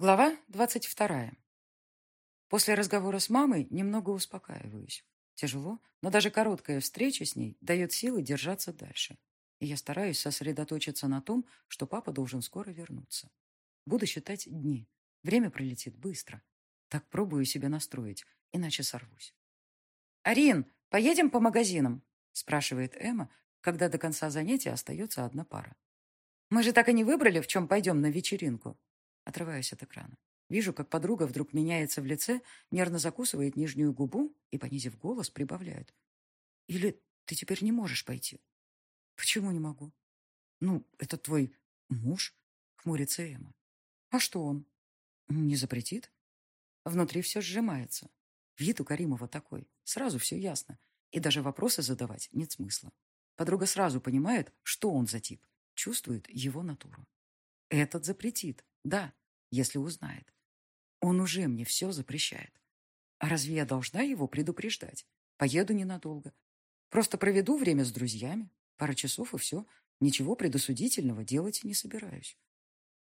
Глава двадцать вторая. После разговора с мамой немного успокаиваюсь. Тяжело, но даже короткая встреча с ней дает силы держаться дальше. И я стараюсь сосредоточиться на том, что папа должен скоро вернуться. Буду считать дни. Время пролетит быстро. Так пробую себя настроить, иначе сорвусь. «Арин, поедем по магазинам?» спрашивает Эмма, когда до конца занятия остается одна пара. «Мы же так и не выбрали, в чем пойдем на вечеринку», Отрываюсь от экрана. Вижу, как подруга вдруг меняется в лице, нервно закусывает нижнюю губу и, понизив голос, прибавляет. «Или ты теперь не можешь пойти?» «Почему не могу?» «Ну, это твой муж?» — хмурится Эмма. «А что он?» «Не запретит?» Внутри все сжимается. Вид у Каримова такой. Сразу все ясно. И даже вопросы задавать нет смысла. Подруга сразу понимает, что он за тип. Чувствует его натуру. Этот запретит. Да, если узнает. Он уже мне все запрещает. А разве я должна его предупреждать? Поеду ненадолго. Просто проведу время с друзьями. Пара часов и все. Ничего предосудительного делать не собираюсь.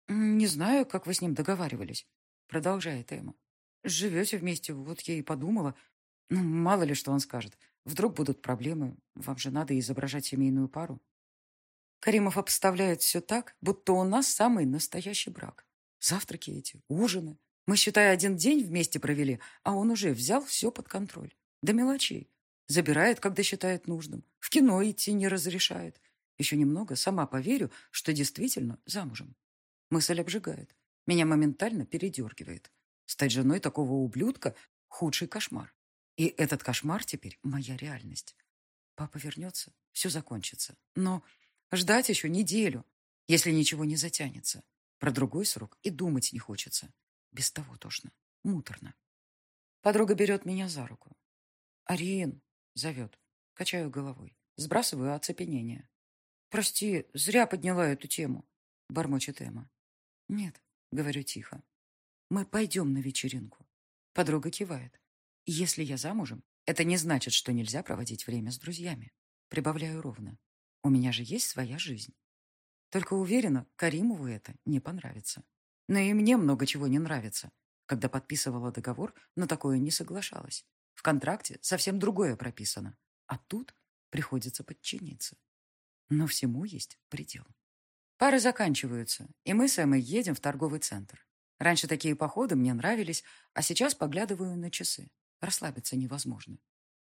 Не знаю, как вы с ним договаривались, продолжает Эмма. Живете вместе, вот я и подумала. Ну, мало ли, что он скажет. Вдруг будут проблемы. Вам же надо изображать семейную пару. Каримов обставляет все так, будто у нас самый настоящий брак. Завтраки эти, ужины. Мы, считай, один день вместе провели, а он уже взял все под контроль. До мелочей. Забирает, когда считает нужным. В кино идти не разрешает. Еще немного, сама поверю, что действительно замужем. Мысль обжигает. Меня моментально передергивает. Стать женой такого ублюдка – худший кошмар. И этот кошмар теперь моя реальность. Папа вернется, все закончится. Но ждать еще неделю, если ничего не затянется. Про другой срок и думать не хочется. Без того тошно. Муторно. Подруга берет меня за руку. «Арин!» — зовет. Качаю головой. Сбрасываю оцепенение. «Прости, зря подняла эту тему», — бормочет Эмма. «Нет», — говорю тихо. «Мы пойдем на вечеринку». Подруга кивает. «Если я замужем, это не значит, что нельзя проводить время с друзьями». Прибавляю ровно. «У меня же есть своя жизнь». Только уверена, Каримову это не понравится. Но и мне много чего не нравится. Когда подписывала договор, на такое не соглашалась. В контракте совсем другое прописано. А тут приходится подчиниться. Но всему есть предел. Пары заканчиваются, и мы с Эммой едем в торговый центр. Раньше такие походы мне нравились, а сейчас поглядываю на часы. Расслабиться невозможно.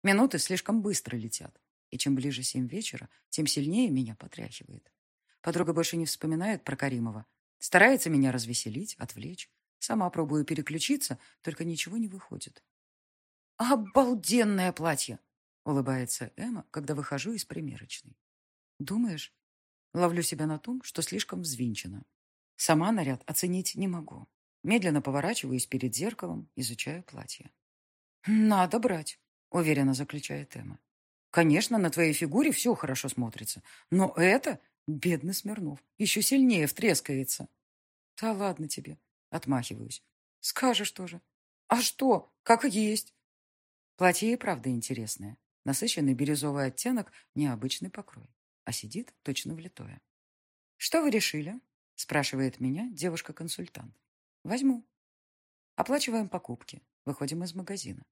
Минуты слишком быстро летят, и чем ближе семь вечера, тем сильнее меня потряхивает. Подруга больше не вспоминает про Каримова. Старается меня развеселить, отвлечь. Сама пробую переключиться, только ничего не выходит. «Обалденное платье!» — улыбается Эмма, когда выхожу из примерочной. «Думаешь?» Ловлю себя на том, что слишком взвинчена. Сама наряд оценить не могу. Медленно поворачиваюсь перед зеркалом, изучаю платье. «Надо брать», — уверенно заключает Эмма. «Конечно, на твоей фигуре все хорошо смотрится, но это Бедный Смирнов. Еще сильнее втрескается. Да ладно тебе. Отмахиваюсь. Скажешь тоже. А что? Как есть. Платье и правда интересное. Насыщенный бирюзовый оттенок, необычный покрой. А сидит точно влитое. «Что вы решили?» спрашивает меня девушка-консультант. «Возьму». Оплачиваем покупки. Выходим из магазина.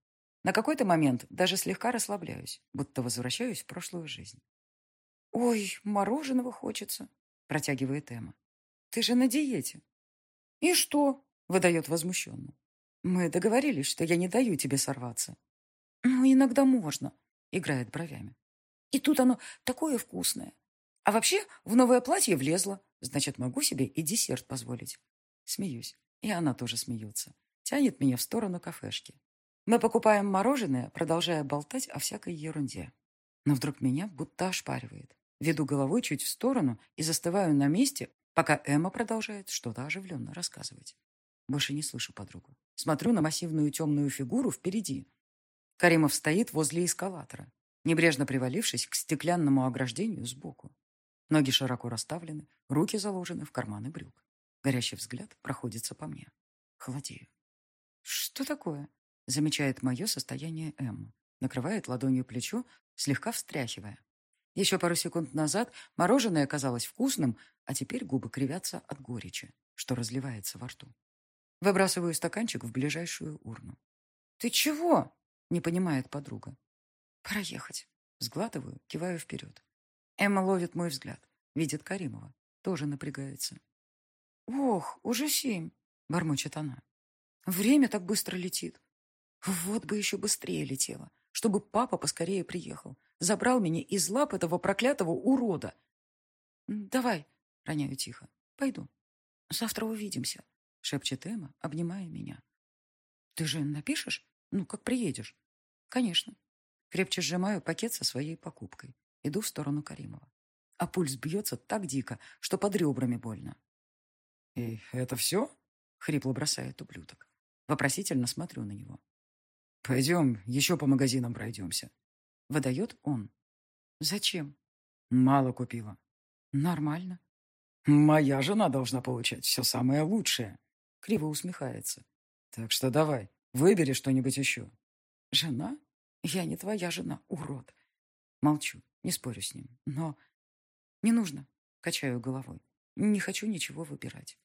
На какой-то момент даже слегка расслабляюсь, будто возвращаюсь в прошлую жизнь. «Ой, мороженого хочется», — протягивает Эмма. «Ты же на диете». «И что?» — выдает возмущенно. «Мы договорились, что я не даю тебе сорваться». «Ну, иногда можно», — играет бровями. «И тут оно такое вкусное. А вообще в новое платье влезло, значит, могу себе и десерт позволить». Смеюсь, и она тоже смеется. Тянет меня в сторону кафешки. Мы покупаем мороженое, продолжая болтать о всякой ерунде. Но вдруг меня будто ошпаривает. Веду головой чуть в сторону и застываю на месте, пока Эмма продолжает что-то оживленно рассказывать. Больше не слышу подругу. Смотрю на массивную темную фигуру впереди. Каримов стоит возле эскалатора, небрежно привалившись к стеклянному ограждению сбоку. Ноги широко расставлены, руки заложены в карманы брюк. Горящий взгляд проходится по мне. Холодею. «Что такое?» замечает мое состояние Эмма. Накрывает ладонью плечо, слегка встряхивая. Еще пару секунд назад мороженое казалось вкусным, а теперь губы кривятся от горечи, что разливается во рту. Выбрасываю стаканчик в ближайшую урну. «Ты чего?» — не понимает подруга. «Пора ехать». Сглатываю, киваю вперед. Эмма ловит мой взгляд. Видит Каримова. Тоже напрягается. «Ох, уже семь!» — бормочет она. «Время так быстро летит. Вот бы еще быстрее летело, чтобы папа поскорее приехал. Забрал меня из лап этого проклятого урода. «Давай», — роняю тихо, — «пойду. Завтра увидимся», — шепчет Эмма, обнимая меня. «Ты же напишешь? Ну, как приедешь?» «Конечно». Крепче сжимаю пакет со своей покупкой. Иду в сторону Каримова. А пульс бьется так дико, что под ребрами больно. «И это все?» — хрипло бросает ублюдок. Вопросительно смотрю на него. «Пойдем, еще по магазинам пройдемся». Выдает он. «Зачем?» «Мало купила». «Нормально». «Моя жена должна получать все самое лучшее», — криво усмехается. «Так что давай, выбери что-нибудь еще». «Жена? Я не твоя жена, урод». Молчу, не спорю с ним. Но не нужно, качаю головой. Не хочу ничего выбирать.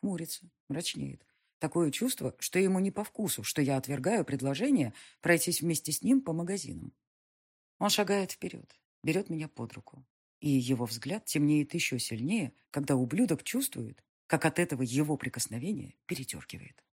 Хмурится, мрачнеет. Такое чувство, что ему не по вкусу, что я отвергаю предложение пройтись вместе с ним по магазинам. Он шагает вперед, берет меня под руку. И его взгляд темнеет еще сильнее, когда ублюдок чувствует, как от этого его прикосновения передергивает.